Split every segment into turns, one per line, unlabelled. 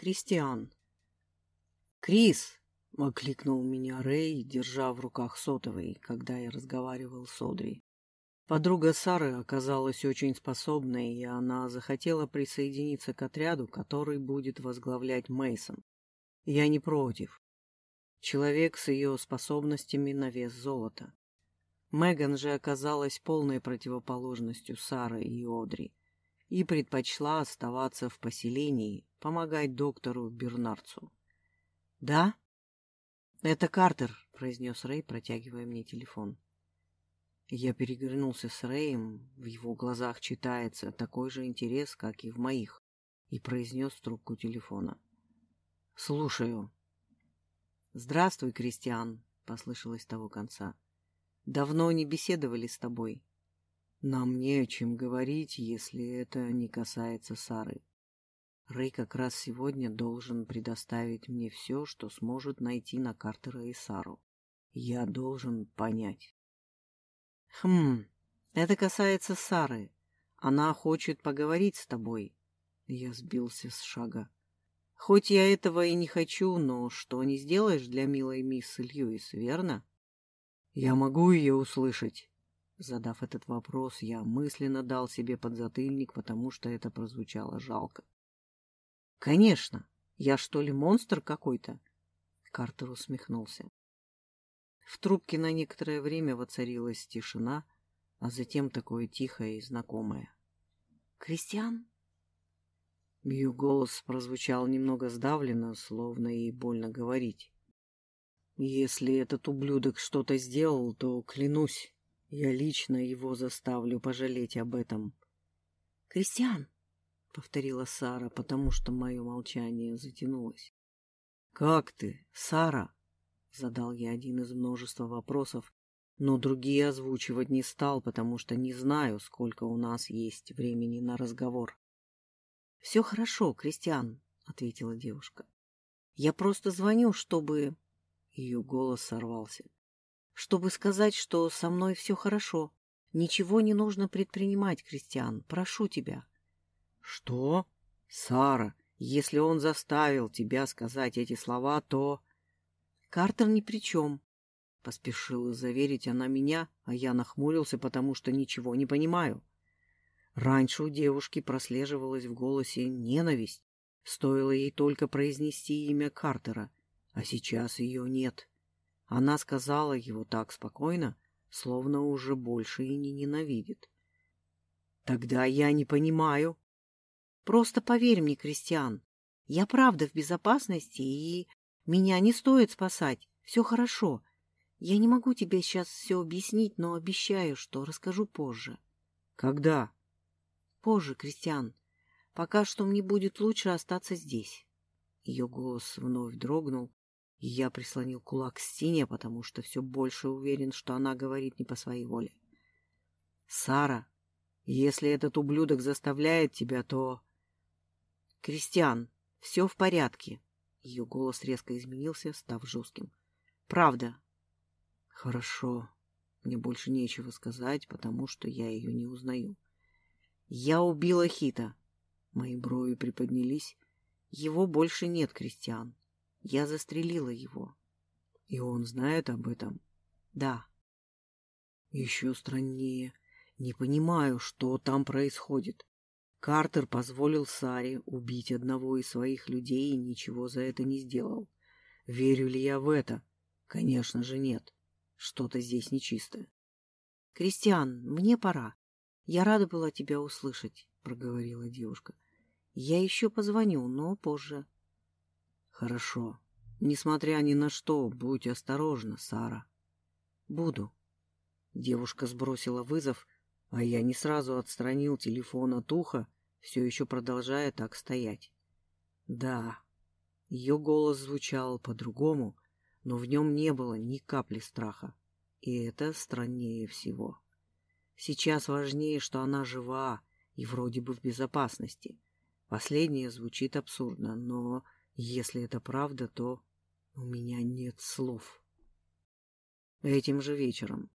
Кристиан. «Крис!» — окликнул меня Рэй, держа в руках сотовый, когда я разговаривал с Одри. Подруга Сары оказалась очень способной, и она захотела присоединиться к отряду, который будет возглавлять Мейсон. Я не против. Человек с ее способностями на вес золота. Меган же оказалась полной противоположностью Сары и Одри и предпочла оставаться в поселении, помогать доктору Бернарцу. «Да?» «Это Картер», — произнес Рэй, протягивая мне телефон. Я перевернулся с Рэем, в его глазах читается такой же интерес, как и в моих, и произнес трубку телефона. «Слушаю». «Здравствуй, Кристиан», — послышалось того конца. «Давно не беседовали с тобой. Нам не о чем говорить, если это не касается Сары. Рэй как раз сегодня должен предоставить мне все, что сможет найти на Картера и Сару. Я должен понять. Хм, это касается Сары. Она хочет поговорить с тобой. Я сбился с шага. Хоть я этого и не хочу, но что не сделаешь для милой мисс Льюис, верно? Я могу ее услышать. Задав этот вопрос, я мысленно дал себе подзатыльник, потому что это прозвучало жалко. «Конечно! Я что ли монстр какой-то?» Картер усмехнулся. В трубке на некоторое время воцарилась тишина, а затем такое тихое и знакомое. «Кристиан?» Ее голос прозвучал немного сдавленно, словно ей больно говорить. «Если этот ублюдок что-то сделал, то, клянусь, я лично его заставлю пожалеть об этом. «Кристиан!» — повторила Сара, потому что мое молчание затянулось. «Как ты, Сара?» — задал я один из множества вопросов, но другие озвучивать не стал, потому что не знаю, сколько у нас есть времени на разговор. «Все хорошо, Кристиан», — ответила девушка. «Я просто звоню, чтобы...» Ее голос сорвался чтобы сказать, что со мной все хорошо. Ничего не нужно предпринимать, Кристиан. Прошу тебя. — Что? Сара, если он заставил тебя сказать эти слова, то... — Картер ни при чем. Поспешила заверить она меня, а я нахмурился, потому что ничего не понимаю. Раньше у девушки прослеживалась в голосе ненависть. Стоило ей только произнести имя Картера, а сейчас ее нет. Она сказала его так спокойно, словно уже больше и не ненавидит. Тогда я не понимаю. Просто поверь мне, Кристиан, я правда в безопасности, и меня не стоит спасать. Все хорошо. Я не могу тебе сейчас все объяснить, но обещаю, что расскажу позже. Когда? Позже, Кристиан. Пока что мне будет лучше остаться здесь. Ее голос вновь дрогнул, я прислонил кулак к стене, потому что все больше уверен, что она говорит не по своей воле. «Сара, если этот ублюдок заставляет тебя, то...» «Кристиан, все в порядке». Ее голос резко изменился, став жестким. «Правда». «Хорошо. Мне больше нечего сказать, потому что я ее не узнаю». «Я убила Хита». Мои брови приподнялись. «Его больше нет, Кристиан. Я застрелила его. И он знает об этом? Да. Еще страннее. Не понимаю, что там происходит. Картер позволил Саре убить одного из своих людей и ничего за это не сделал. Верю ли я в это? Конечно же нет. Что-то здесь нечистое. — Кристиан, мне пора. Я рада была тебя услышать, — проговорила девушка. — Я еще позвоню, но позже. — Хорошо. Несмотря ни на что, будь осторожна, Сара. Буду. Девушка сбросила вызов, а я не сразу отстранил телефон от уха, все еще продолжая так стоять. Да, ее голос звучал по-другому, но в нем не было ни капли страха. И это страннее всего. Сейчас важнее, что она жива и вроде бы в безопасности. Последнее звучит абсурдно, но если это правда, то у меня нет слов. Этим же вечером.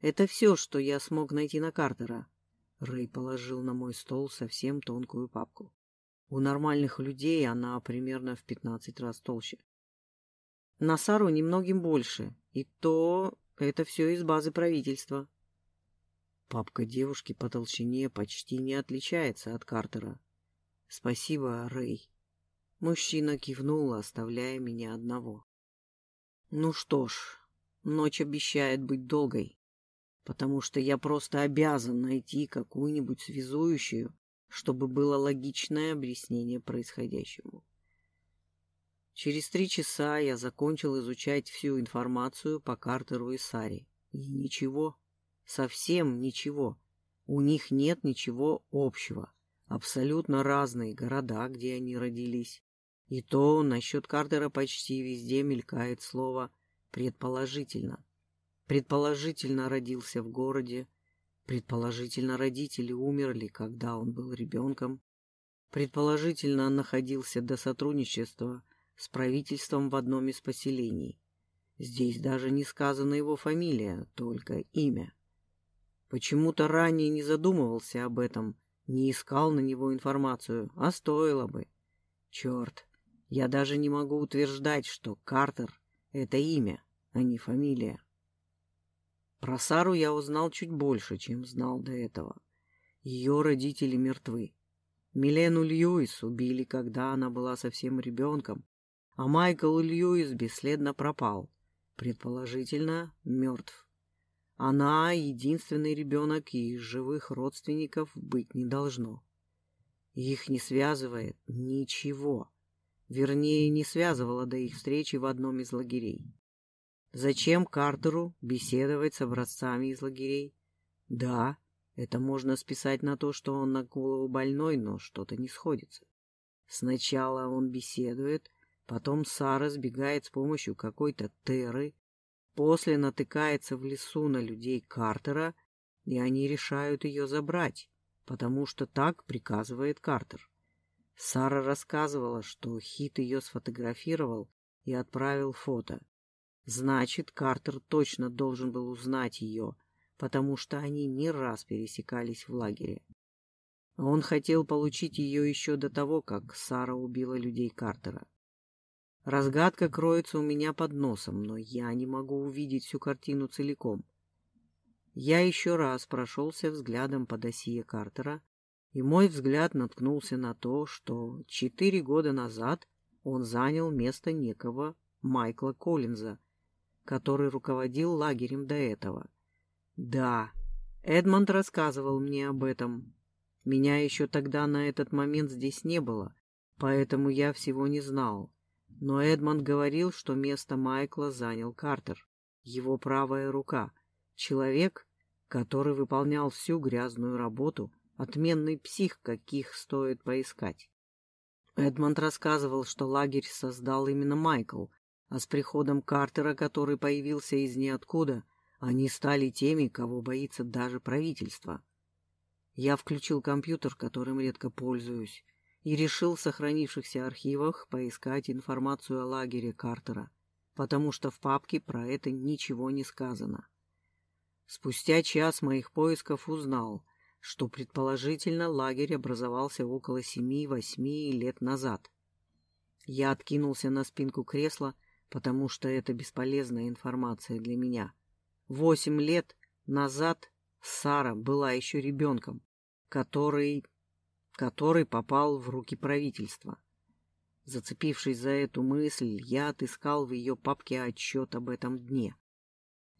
Это все, что я смог найти на Картера. Рэй положил на мой стол совсем тонкую папку. У нормальных людей она примерно в 15 раз толще. На Сару немногим больше, и то это все из базы правительства. Папка девушки по толщине почти не отличается от Картера. Спасибо, Рэй. Мужчина кивнул, оставляя меня одного. Ну что ж, ночь обещает быть долгой, потому что я просто обязан найти какую-нибудь связующую, чтобы было логичное объяснение происходящему. Через три часа я закончил изучать всю информацию по Картеру и Саре. И ничего, совсем ничего. У них нет ничего общего. Абсолютно разные города, где они родились. И то насчет Картера почти везде мелькает слово «предположительно». Предположительно родился в городе, предположительно родители умерли, когда он был ребенком, предположительно находился до сотрудничества с правительством в одном из поселений. Здесь даже не сказана его фамилия, только имя. Почему-то ранее не задумывался об этом, не искал на него информацию, а стоило бы. Черт, я даже не могу утверждать, что Картер — это имя, а не фамилия. Про Сару я узнал чуть больше, чем знал до этого. Ее родители мертвы. Милену Льюис убили, когда она была совсем ребенком, а Майкл Льюис бесследно пропал, предположительно, мертв. Она единственный ребенок, и из живых родственников быть не должно. Их не связывает ничего. Вернее, не связывало до их встречи в одном из лагерей. Зачем Картеру беседовать с образцами из лагерей? Да, это можно списать на то, что он на голову больной, но что-то не сходится. Сначала он беседует, потом Сара сбегает с помощью какой-то теры, после натыкается в лесу на людей Картера, и они решают ее забрать, потому что так приказывает Картер. Сара рассказывала, что Хит ее сфотографировал и отправил фото. Значит, Картер точно должен был узнать ее, потому что они не раз пересекались в лагере. Он хотел получить ее еще до того, как Сара убила людей Картера. Разгадка кроется у меня под носом, но я не могу увидеть всю картину целиком. Я еще раз прошелся взглядом по досье Картера, и мой взгляд наткнулся на то, что четыре года назад он занял место некого Майкла Коллинза, который руководил лагерем до этого. Да, Эдмонд рассказывал мне об этом. Меня еще тогда на этот момент здесь не было, поэтому я всего не знал. Но Эдмонд говорил, что место Майкла занял Картер, его правая рука, человек, который выполнял всю грязную работу, Отменный псих, каких стоит поискать. Эдмонд рассказывал, что лагерь создал именно Майкл, а с приходом Картера, который появился из ниоткуда, они стали теми, кого боится даже правительство. Я включил компьютер, которым редко пользуюсь, и решил в сохранившихся архивах поискать информацию о лагере Картера, потому что в папке про это ничего не сказано. Спустя час моих поисков узнал — что предположительно лагерь образовался около семи-восьми лет назад. Я откинулся на спинку кресла, потому что это бесполезная информация для меня. Восемь лет назад Сара была еще ребенком, который... который попал в руки правительства. Зацепившись за эту мысль, я отыскал в ее папке отчет об этом дне.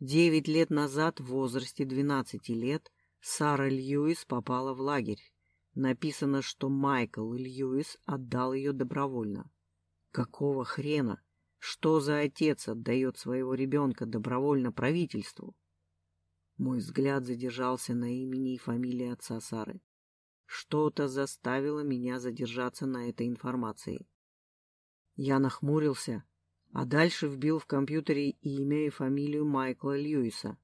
Девять лет назад, в возрасте двенадцати лет, Сара Льюис попала в лагерь. Написано, что Майкл Льюис отдал ее добровольно. Какого хрена? Что за отец отдает своего ребенка добровольно правительству? Мой взгляд задержался на имени и фамилии отца Сары. Что-то заставило меня задержаться на этой информации. Я нахмурился, а дальше вбил в компьютере имя и фамилию Майкла Льюиса.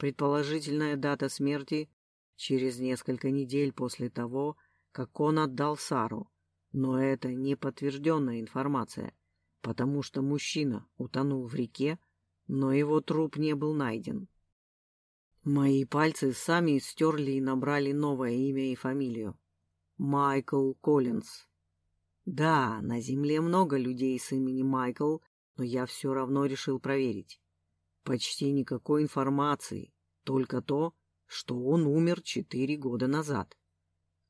Предположительная дата смерти через несколько недель после того, как он отдал Сару. Но это не подтвержденная информация, потому что мужчина утонул в реке, но его труп не был найден. Мои пальцы сами стерли и набрали новое имя и фамилию. Майкл Коллинз. Да, на Земле много людей с именем Майкл, но я все равно решил проверить. Почти никакой информации, только то, что он умер четыре года назад.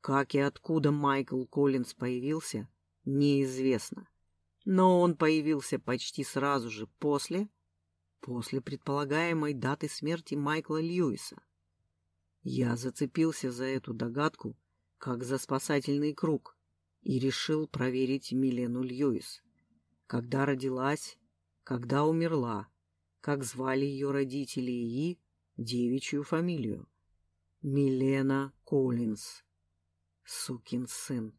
Как и откуда Майкл Коллинз появился, неизвестно. Но он появился почти сразу же после, после предполагаемой даты смерти Майкла Льюиса. Я зацепился за эту догадку, как за спасательный круг, и решил проверить Милену Льюис. Когда родилась, когда умерла, как звали ее родители и девичью фамилию. Милена Коллинз. Сукин сын.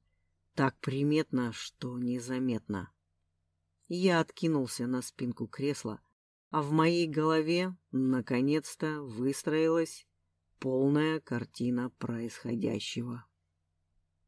Так приметно, что незаметно. Я откинулся на спинку кресла, а в моей голове наконец-то выстроилась полная картина происходящего.